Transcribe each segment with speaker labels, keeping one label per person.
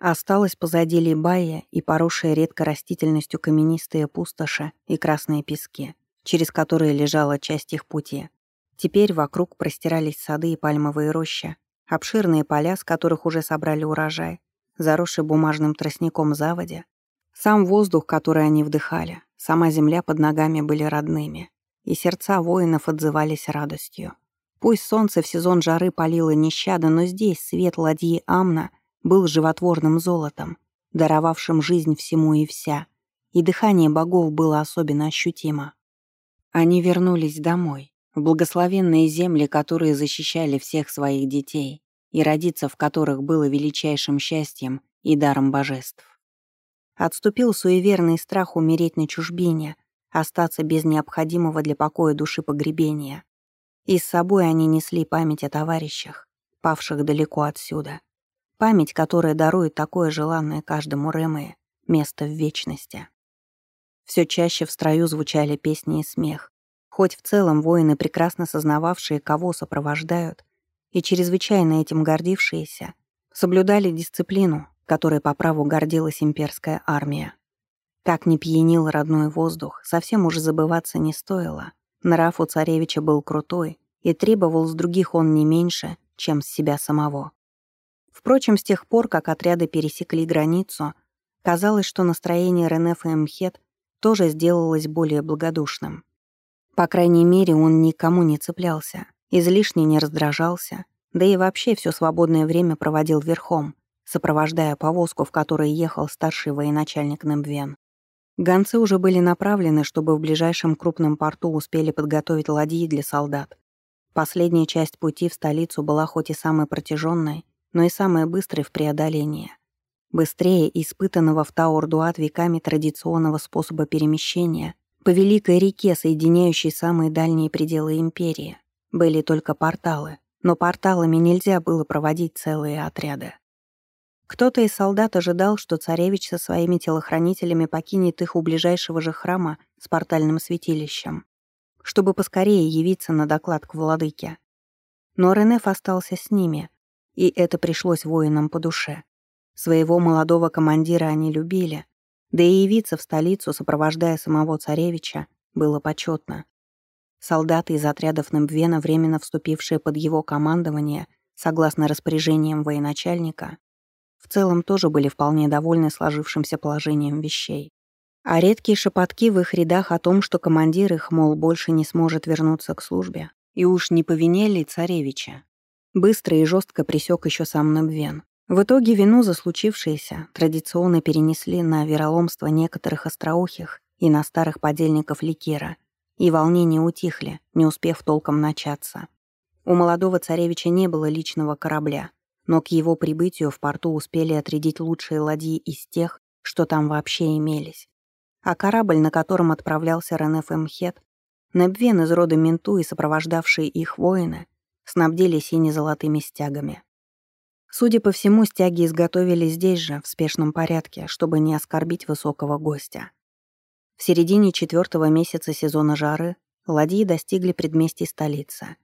Speaker 1: Осталась позади Либая и поросшая редко растительностью каменистые пустоши и красные пески, через которые лежала часть их пути. Теперь вокруг простирались сады и пальмовые рощи, обширные поля, с которых уже собрали урожай, заросший бумажным тростником заводи. Сам воздух, который они вдыхали, сама земля под ногами были родными, и сердца воинов отзывались радостью. Пусть солнце в сезон жары палило нещадо, но здесь свет ладьи Амна был животворным золотом, даровавшим жизнь всему и вся, и дыхание богов было особенно ощутимо. Они вернулись домой, в благословенные земли, которые защищали всех своих детей, и родиться в которых было величайшим счастьем и даром божеств. Отступил суеверный страх умереть на чужбине, остаться без необходимого для покоя души погребения. И с собой они несли память о товарищах, павших далеко отсюда. Память, которая дарует такое желанное каждому Рэмэ место в вечности. Все чаще в строю звучали песни и смех. Хоть в целом воины, прекрасно сознававшие, кого сопровождают, и чрезвычайно этим гордившиеся, соблюдали дисциплину, которой по праву гордилась имперская армия. Как ни пьянил родной воздух, совсем уже забываться не стоило. Нрав у царевича был крутой, и требовал с других он не меньше, чем с себя самого. Впрочем, с тех пор, как отряды пересекли границу, казалось, что настроение Ренефа и Мхет тоже сделалось более благодушным. По крайней мере, он никому не цеплялся, излишне не раздражался, да и вообще все свободное время проводил верхом, сопровождая повозку, в которой ехал старший военачальник Немвен. Гонцы уже были направлены, чтобы в ближайшем крупном порту успели подготовить ладьи для солдат. Последняя часть пути в столицу была хоть и самой протяженной, но и самое быстрое в преодолении. Быстрее испытанного в Таур-Дуат веками традиционного способа перемещения по великой реке, соединяющей самые дальние пределы империи, были только порталы, но порталами нельзя было проводить целые отряды. Кто-то из солдат ожидал, что царевич со своими телохранителями покинет их у ближайшего же храма с портальным святилищем, чтобы поскорее явиться на доклад к владыке. Но Ренеф остался с ними, и это пришлось воинам по душе. Своего молодого командира они любили, да и явиться в столицу, сопровождая самого царевича, было почетно. Солдаты из отрядов Нембвена, временно вступившие под его командование, согласно распоряжениям военачальника, в целом тоже были вполне довольны сложившимся положением вещей. А редкие шепотки в их рядах о том, что командир их, мол, больше не сможет вернуться к службе, и уж не по ли царевича, Быстро и жестко присек еще сам Набвен. В итоге вину за случившееся традиционно перенесли на вероломство некоторых остроухих и на старых подельников Ликера, и волнения утихли, не успев толком начаться. У молодого царевича не было личного корабля, но к его прибытию в порту успели отрядить лучшие ладьи из тех, что там вообще имелись. А корабль, на котором отправлялся Ренеф Эмхет, Небвен из рода Менту и сопровождавшие их воины снабдили сине-золотыми стягами. Судя по всему, стяги изготовили здесь же, в спешном порядке, чтобы не оскорбить высокого гостя. В середине четвертого месяца сезона жары ладьи достигли предместий столицы.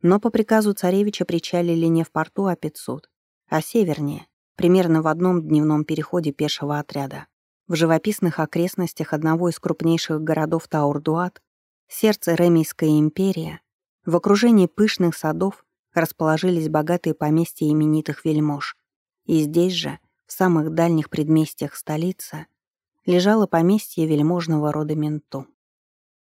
Speaker 1: Но по приказу царевича причалили не в порту, а 500, а севернее, примерно в одном дневном переходе пешего отряда. В живописных окрестностях одного из крупнейших городов Таурдуат, сердце Ремийской империи, в окружении пышных садов расположились богатые поместья именитых вельмож. И здесь же, в самых дальних предместьях столицы, лежало поместье вельможного рода Менту.